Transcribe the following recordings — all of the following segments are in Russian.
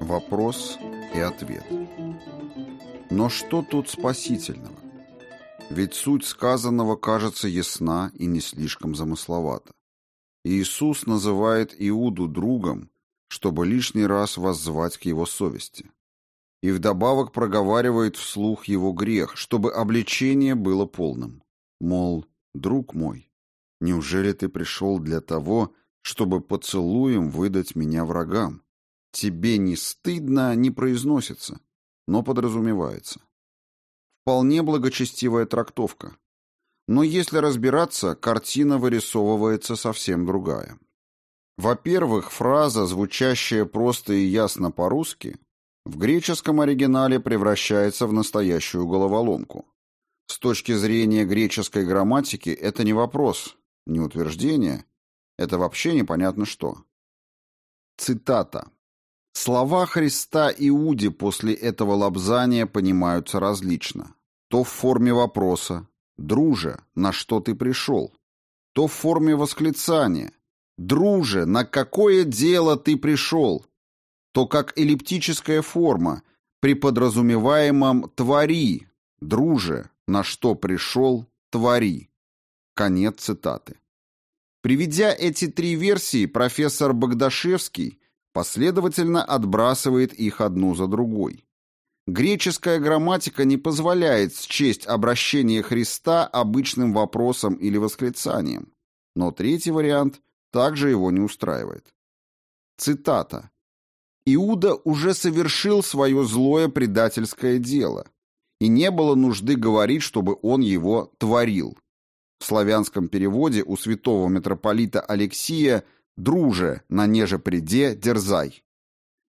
Вопрос и ответ. Но что тут спасительного? Ведь суть сказанного кажется ясна и не слишком замысловата. Иисус называет Иуду другом, чтобы лишний раз воззвать к его совести. И вдобавок проговаривает вслух его грех, чтобы обличение было полным. Мол, друг мой, неужели ты пришел для того, чтобы поцелуем выдать меня врагам? «Тебе не стыдно» не произносится, но подразумевается. Вполне благочестивая трактовка. Но если разбираться, картина вырисовывается совсем другая. Во-первых, фраза, звучащая просто и ясно по-русски, в греческом оригинале превращается в настоящую головоломку. С точки зрения греческой грамматики это не вопрос, не утверждение, это вообще непонятно что. Цитата. Слова Христа Иуде после этого лобзания понимаются различно. То в форме вопроса «Друже, на что ты пришел?», то в форме восклицания «Друже, на какое дело ты пришел?», то как эллиптическая форма при подразумеваемом «твори», «друже, на что пришел, твори». Конец цитаты. Приведя эти три версии, профессор Богдашевский последовательно отбрасывает их одну за другой. Греческая грамматика не позволяет счесть обращение Христа обычным вопросом или восклицанием, но третий вариант также его не устраивает. Цитата. «Иуда уже совершил свое злое предательское дело, и не было нужды говорить, чтобы он его творил». В славянском переводе у святого митрополита Алексия – Друже, на неже приде, дерзай.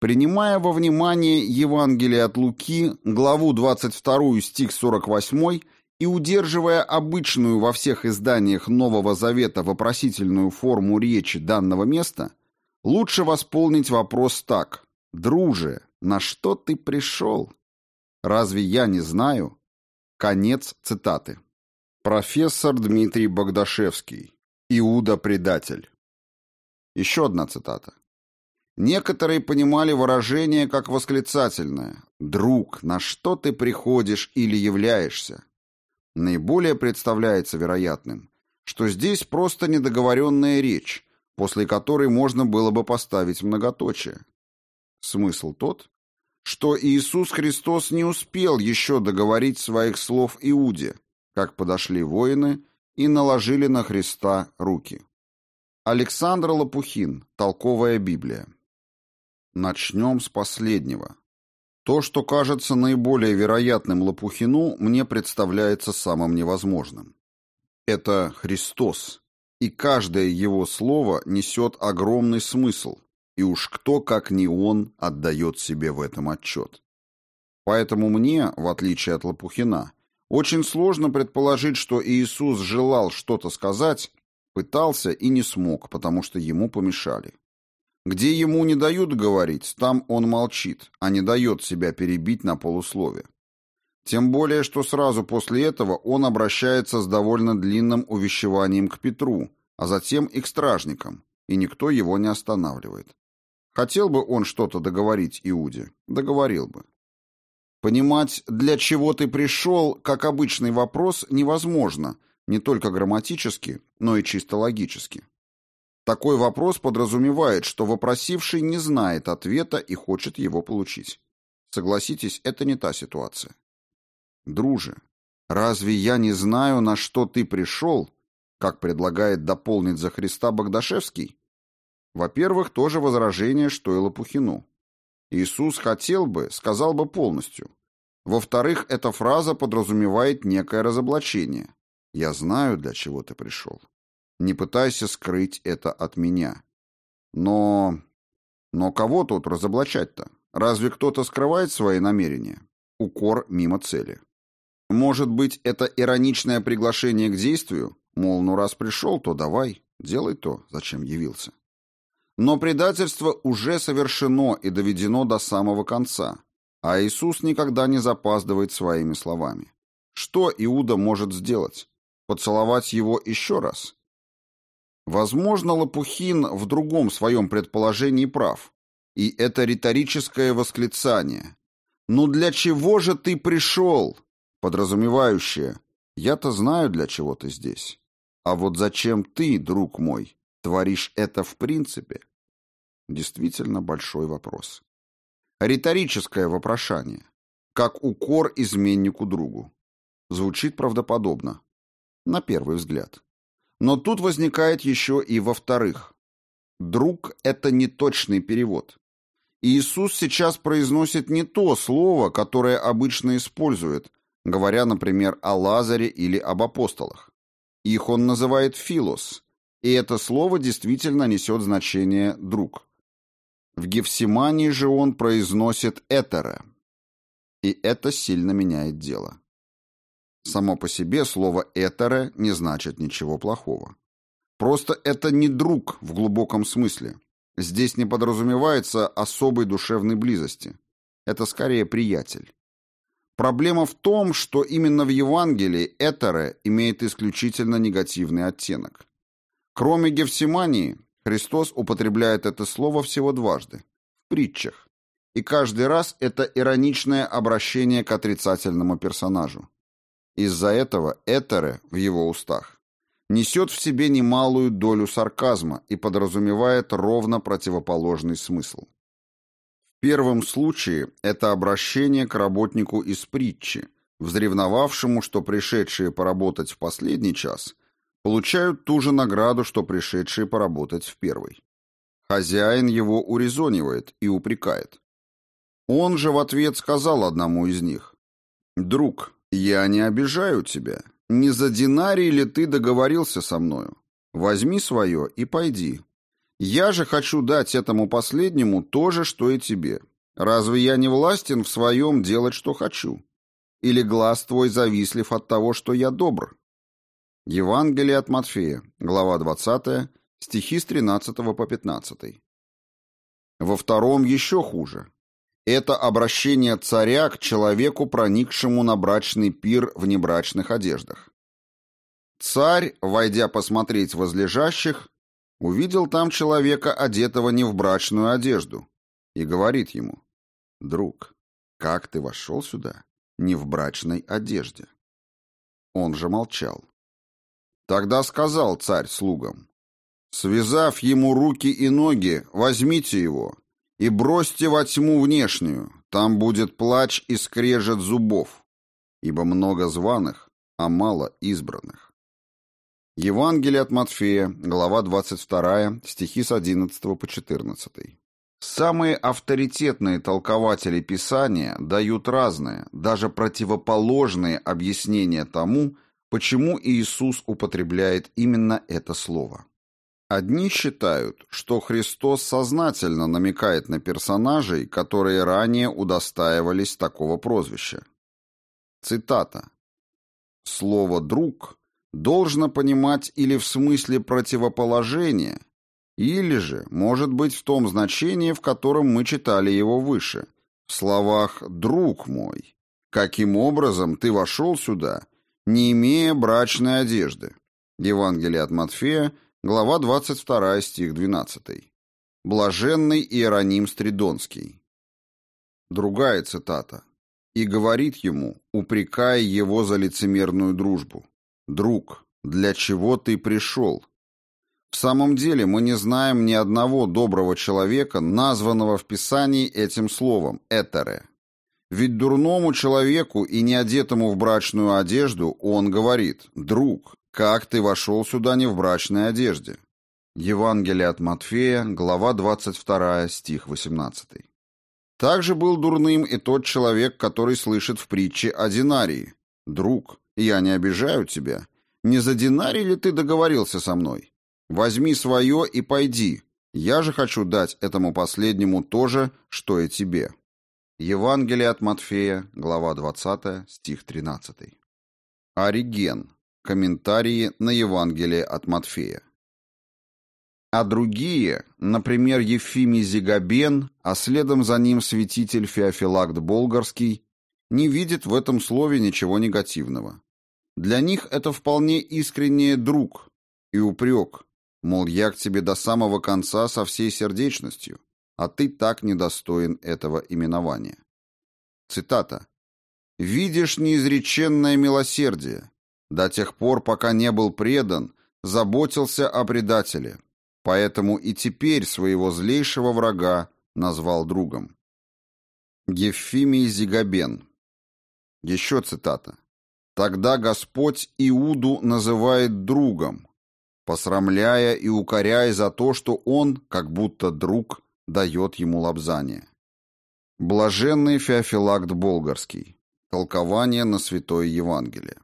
Принимая во внимание Евангелие от Луки, главу 22, стих 48, и удерживая обычную во всех изданиях Нового Завета вопросительную форму речи данного места, лучше восполнить вопрос так. «Друже, на что ты пришел?» «Разве я не знаю?» Конец цитаты. Профессор Дмитрий Богдашевский. Иуда-предатель. Еще одна цитата. Некоторые понимали выражение как восклицательное «Друг, на что ты приходишь или являешься?» Наиболее представляется вероятным, что здесь просто недоговоренная речь, после которой можно было бы поставить многоточие. Смысл тот, что Иисус Христос не успел еще договорить своих слов Иуде, как подошли воины и наложили на Христа руки. Александр Лопухин. Толковая Библия. Начнем с последнего. То, что кажется наиболее вероятным Лопухину, мне представляется самым невозможным. Это Христос, и каждое его слово несет огромный смысл, и уж кто, как не он, отдает себе в этом отчет. Поэтому мне, в отличие от Лопухина, очень сложно предположить, что Иисус желал что-то сказать, Пытался и не смог, потому что ему помешали. Где ему не дают говорить, там он молчит, а не дает себя перебить на полуслове. Тем более, что сразу после этого он обращается с довольно длинным увещеванием к Петру, а затем и к стражникам, и никто его не останавливает. Хотел бы он что-то договорить Иуде, договорил бы. Понимать, для чего ты пришел, как обычный вопрос, невозможно – не только грамматически, но и чисто логически. Такой вопрос подразумевает, что вопросивший не знает ответа и хочет его получить. Согласитесь, это не та ситуация. Друже, разве я не знаю, на что ты пришел, как предлагает дополнить за Христа Богдашевский? Во-первых, тоже возражение, что и Лопухину. Иисус хотел бы, сказал бы полностью. Во-вторых, эта фраза подразумевает некое разоблачение. Я знаю, для чего ты пришел. Не пытайся скрыть это от меня. Но... Но кого тут разоблачать-то? Разве кто-то скрывает свои намерения? Укор мимо цели. Может быть, это ироничное приглашение к действию? Мол, ну раз пришел, то давай, делай то, зачем явился. Но предательство уже совершено и доведено до самого конца, а Иисус никогда не запаздывает своими словами. Что Иуда может сделать? Поцеловать его еще раз? Возможно, Лопухин в другом своем предположении прав. И это риторическое восклицание. «Ну для чего же ты пришел?» подразумевающее «я-то знаю, для чего ты здесь». А вот зачем ты, друг мой, творишь это в принципе? Действительно большой вопрос. Риторическое вопрошание. Как укор изменнику другу. Звучит правдоподобно. На первый взгляд. Но тут возникает еще и во-вторых. Друг – это неточный перевод. Иисус сейчас произносит не то слово, которое обычно использует, говоря, например, о Лазаре или об апостолах. Их он называет «филос», и это слово действительно несет значение «друг». В Гефсимании же он произносит «этере», и это сильно меняет дело. Само по себе слово «этере» не значит ничего плохого. Просто это не друг в глубоком смысле. Здесь не подразумевается особой душевной близости. Это скорее приятель. Проблема в том, что именно в Евангелии «этере» имеет исключительно негативный оттенок. Кроме Гефсимании, Христос употребляет это слово всего дважды – в притчах. И каждый раз это ироничное обращение к отрицательному персонажу. Из-за этого «этере» в его устах несет в себе немалую долю сарказма и подразумевает ровно противоположный смысл. В первом случае это обращение к работнику из притчи, взревновавшему, что пришедшие поработать в последний час получают ту же награду, что пришедшие поработать в первый. Хозяин его урезонивает и упрекает. Он же в ответ сказал одному из них, «Друг, я не обижаю тебя, не за динарий ли ты договорился со мною? Возьми свое и пойди. Я же хочу дать этому последнему то же, что и тебе. Разве я не властен в своем делать, что хочу? Или глаз твой завислив от того, что я добр? Евангелие от Матфея, глава 20, стихи с 13 по 15. Во втором еще хуже. Это обращение царя к человеку, проникшему на брачный пир в небрачных одеждах. Царь, войдя посмотреть возлежащих, увидел там человека, одетого не в брачную одежду, и говорит ему, «Друг, как ты вошел сюда не в брачной одежде?» Он же молчал. Тогда сказал царь слугам, «Связав ему руки и ноги, возьмите его и бросьте во тьму внешнюю, там будет плач и скрежет зубов, ибо много званых, а мало избранных. Евангелие от Матфея, глава 22, стихи с 11 по 14. Самые авторитетные толкователи Писания дают разные, даже противоположные объяснения тому, почему Иисус употребляет именно это слово. Одни считают, что Христос сознательно намекает на персонажей, которые ранее удостаивались такого прозвища. Цитата. «Слово «друг» должно понимать или в смысле противоположения, или же, может быть, в том значении, в котором мы читали его выше, в словах «друг мой». Каким образом ты вошел сюда, не имея брачной одежды? Евангелие от Матфея, Глава 22, стих 12. Блаженный Иероним Стридонский. Другая цитата. «И говорит ему, упрекая его за лицемерную дружбу, «Друг, для чего ты пришел?» В самом деле мы не знаем ни одного доброго человека, названного в Писании этим словом «этере». Ведь дурному человеку и не одетому в брачную одежду он говорит «друг, как ты вошел сюда не в брачной одежде? Евангелие от Матфея, глава 22, стих 18. Также был дурным и тот человек, который слышит в притче о динарии. «Друг, я не обижаю тебя. Не за динарий ли ты договорился со мной? Возьми свое и пойди. Я же хочу дать этому последнему то же, что и тебе». Евангелие от Матфея, глава 20, стих 13. Ориген. Комментарии на Евангелие от Матфея. А другие, например, Ефимий Зигабен, а следом за ним святитель Феофилакт Болгарский, не видят в этом слове ничего негативного. Для них это вполне искреннее «друг» и упрек, мол, я к тебе до самого конца со всей сердечностью. а ты так недостоин этого именования. Цитата. «Видишь неизреченное милосердие. До тех пор, пока не был предан, заботился о предателе, поэтому и теперь своего злейшего врага назвал другом». Евфимий Зигабен. Еще цитата. «Тогда Господь Иуду называет другом, посрамляя и укоряя за то, что он, как будто друг, дает ему лобзание. Блаженный Феофилакт Болгарский. Толкование на Святое Евангелие.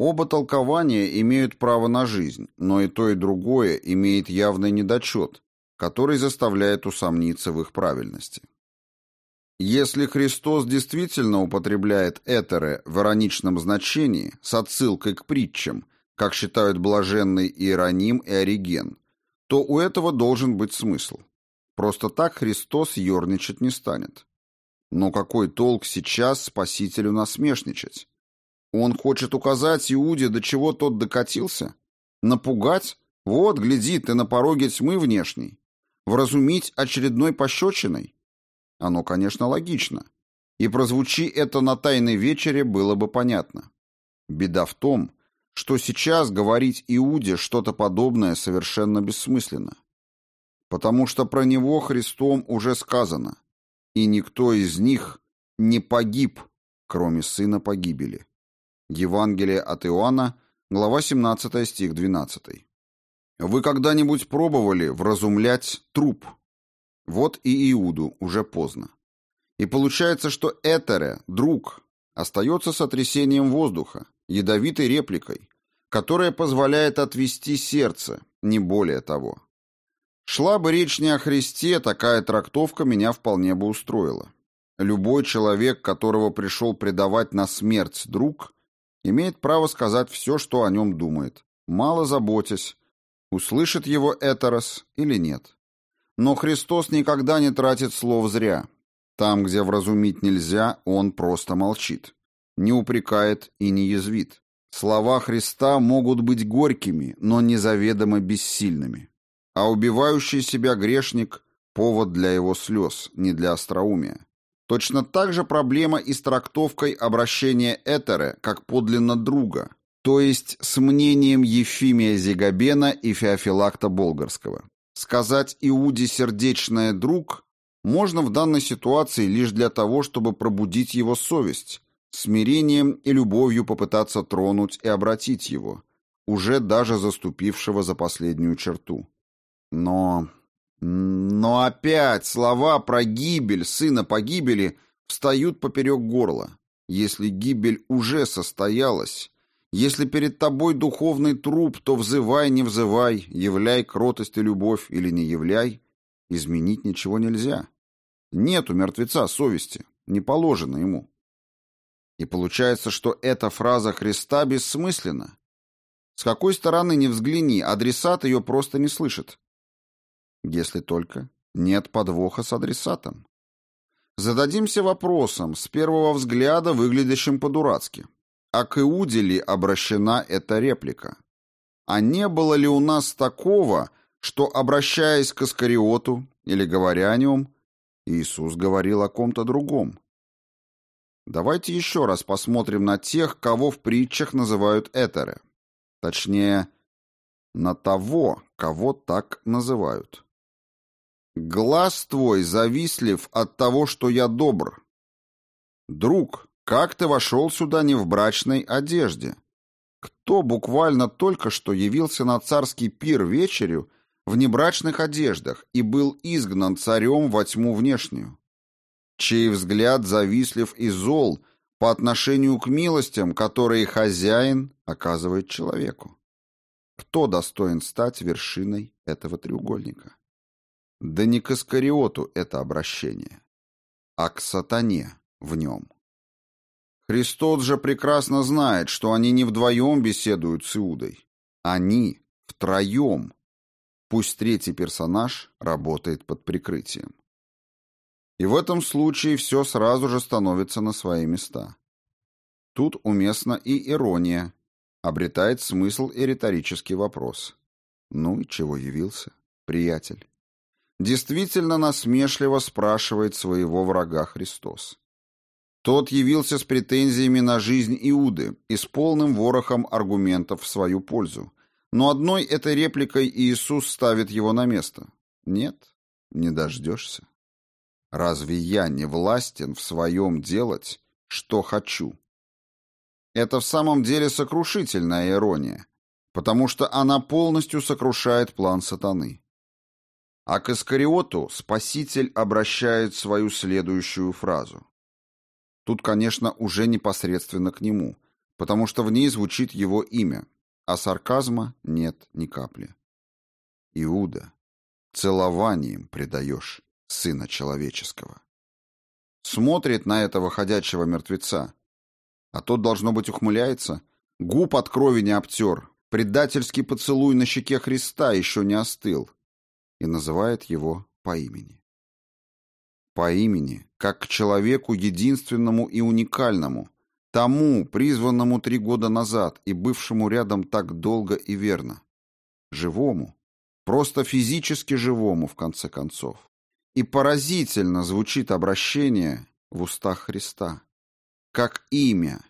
Оба толкования имеют право на жизнь, но и то, и другое имеет явный недочет, который заставляет усомниться в их правильности. Если Христос действительно употребляет «этере» в ироничном значении с отсылкой к притчам, как считают блаженный Иероним и Ориген, то у этого должен быть смысл. Просто так Христос ерничать не станет. Но какой толк сейчас Спасителю насмешничать? Он хочет указать Иуде, до чего тот докатился? Напугать? Вот, гляди, ты на пороге тьмы внешней. Вразумить очередной пощечиной? Оно, конечно, логично. И прозвучи это на тайной вечере, было бы понятно. Беда в том, что сейчас говорить Иуде что-то подобное совершенно бессмысленно потому что про него Христом уже сказано, и никто из них не погиб, кроме сына погибели. Евангелие от Иоанна, глава 17, стих 12. Вы когда-нибудь пробовали вразумлять труп? Вот и Иуду уже поздно. И получается, что Этере, друг, остается сотрясением воздуха, ядовитой репликой, которая позволяет отвести сердце, не более того. Шла бы речь не о Христе, такая трактовка меня вполне бы устроила. Любой человек, которого пришел предавать на смерть друг, имеет право сказать все, что о нем думает, мало заботясь, услышит его Этерос или нет. Но Христос никогда не тратит слов зря. Там, где вразумить нельзя, он просто молчит, не упрекает и не язвит. Слова Христа могут быть горькими, но незаведомо бессильными а убивающий себя грешник – повод для его слез, не для остроумия. Точно так же проблема и с трактовкой обращения Этере как подлинно друга, то есть с мнением Ефимия Зигабена и Феофилакта Болгарского. Сказать Иуде «сердечное друг» можно в данной ситуации лишь для того, чтобы пробудить его совесть, смирением и любовью попытаться тронуть и обратить его, уже даже заступившего за последнюю черту. Но... Но опять слова про гибель, сына погибели, встают поперек горла. Если гибель уже состоялась, если перед тобой духовный труп, то взывай, не взывай, являй кротость и любовь или не являй, изменить ничего нельзя. Нет у мертвеца совести, не положено ему. И получается, что эта фраза Христа бессмысленна. С какой стороны ни взгляни, адресат ее просто не слышит. Если только нет подвоха с адресатом. Зададимся вопросом, с первого взгляда выглядящим по-дурацки. А к Иуде ли обращена эта реплика? А не было ли у нас такого, что, обращаясь к Искариоту или говоря о нем, Иисус говорил о ком-то другом? Давайте еще раз посмотрим на тех, кого в притчах называют этеры. Точнее, на того, кого так называют. Глаз твой завистлив от того, что я добр. Друг, как ты вошел сюда не в брачной одежде? Кто буквально только что явился на царский пир вечерю в небрачных одеждах и был изгнан царем во тьму внешнюю? Чей взгляд завистлив и зол по отношению к милостям, которые хозяин оказывает человеку? Кто достоин стать вершиной этого треугольника? Да не к Искариоту это обращение, а к сатане в нем. Христос же прекрасно знает, что они не вдвоем беседуют с Иудой. Они втроем. Пусть третий персонаж работает под прикрытием. И в этом случае все сразу же становится на свои места. Тут уместна и ирония, обретает смысл и риторический вопрос. Ну и чего явился, приятель? Действительно насмешливо спрашивает своего врага Христос. Тот явился с претензиями на жизнь Иуды и с полным ворохом аргументов в свою пользу. Но одной этой репликой Иисус ставит его на место. Нет, не дождешься. Разве я не властен в своем делать, что хочу? Это в самом деле сокрушительная ирония, потому что она полностью сокрушает план сатаны. А к Искариоту Спаситель обращает свою следующую фразу. Тут, конечно, уже непосредственно к нему, потому что в ней звучит его имя, а сарказма нет ни капли. Иуда, целованием предаешь Сына Человеческого. Смотрит на этого ходячего мертвеца, а тот, должно быть, ухмыляется, губ от крови не обтер, предательский поцелуй на щеке Христа еще не остыл, и называет его по имени. По имени, как к человеку единственному и уникальному, тому, призванному три года назад и бывшему рядом так долго и верно. Живому, просто физически живому, в конце концов. И поразительно звучит обращение в устах Христа. Как имя,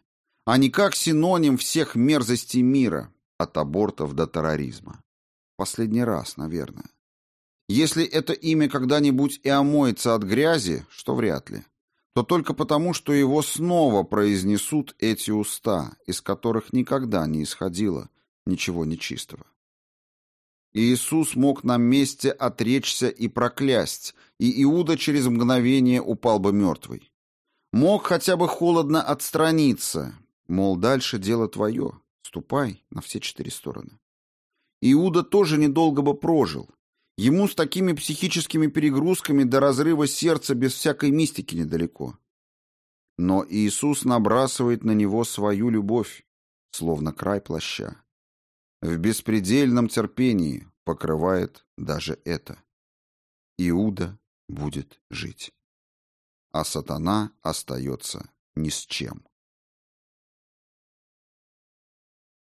а не как синоним всех мерзостей мира, от абортов до терроризма. Последний раз, наверное. Если это имя когда-нибудь и омоется от грязи, что вряд ли, то только потому, что его снова произнесут эти уста, из которых никогда не исходило ничего нечистого. Иисус мог на месте отречься и проклясть, и Иуда через мгновение упал бы мертвый. Мог хотя бы холодно отстраниться, мол, дальше дело твое, ступай на все четыре стороны. Иуда тоже недолго бы прожил, Ему с такими психическими перегрузками до разрыва сердца без всякой мистики недалеко. Но Иисус набрасывает на него свою любовь, словно край плаща. В беспредельном терпении покрывает даже это. Иуда будет жить. А сатана остается ни с чем.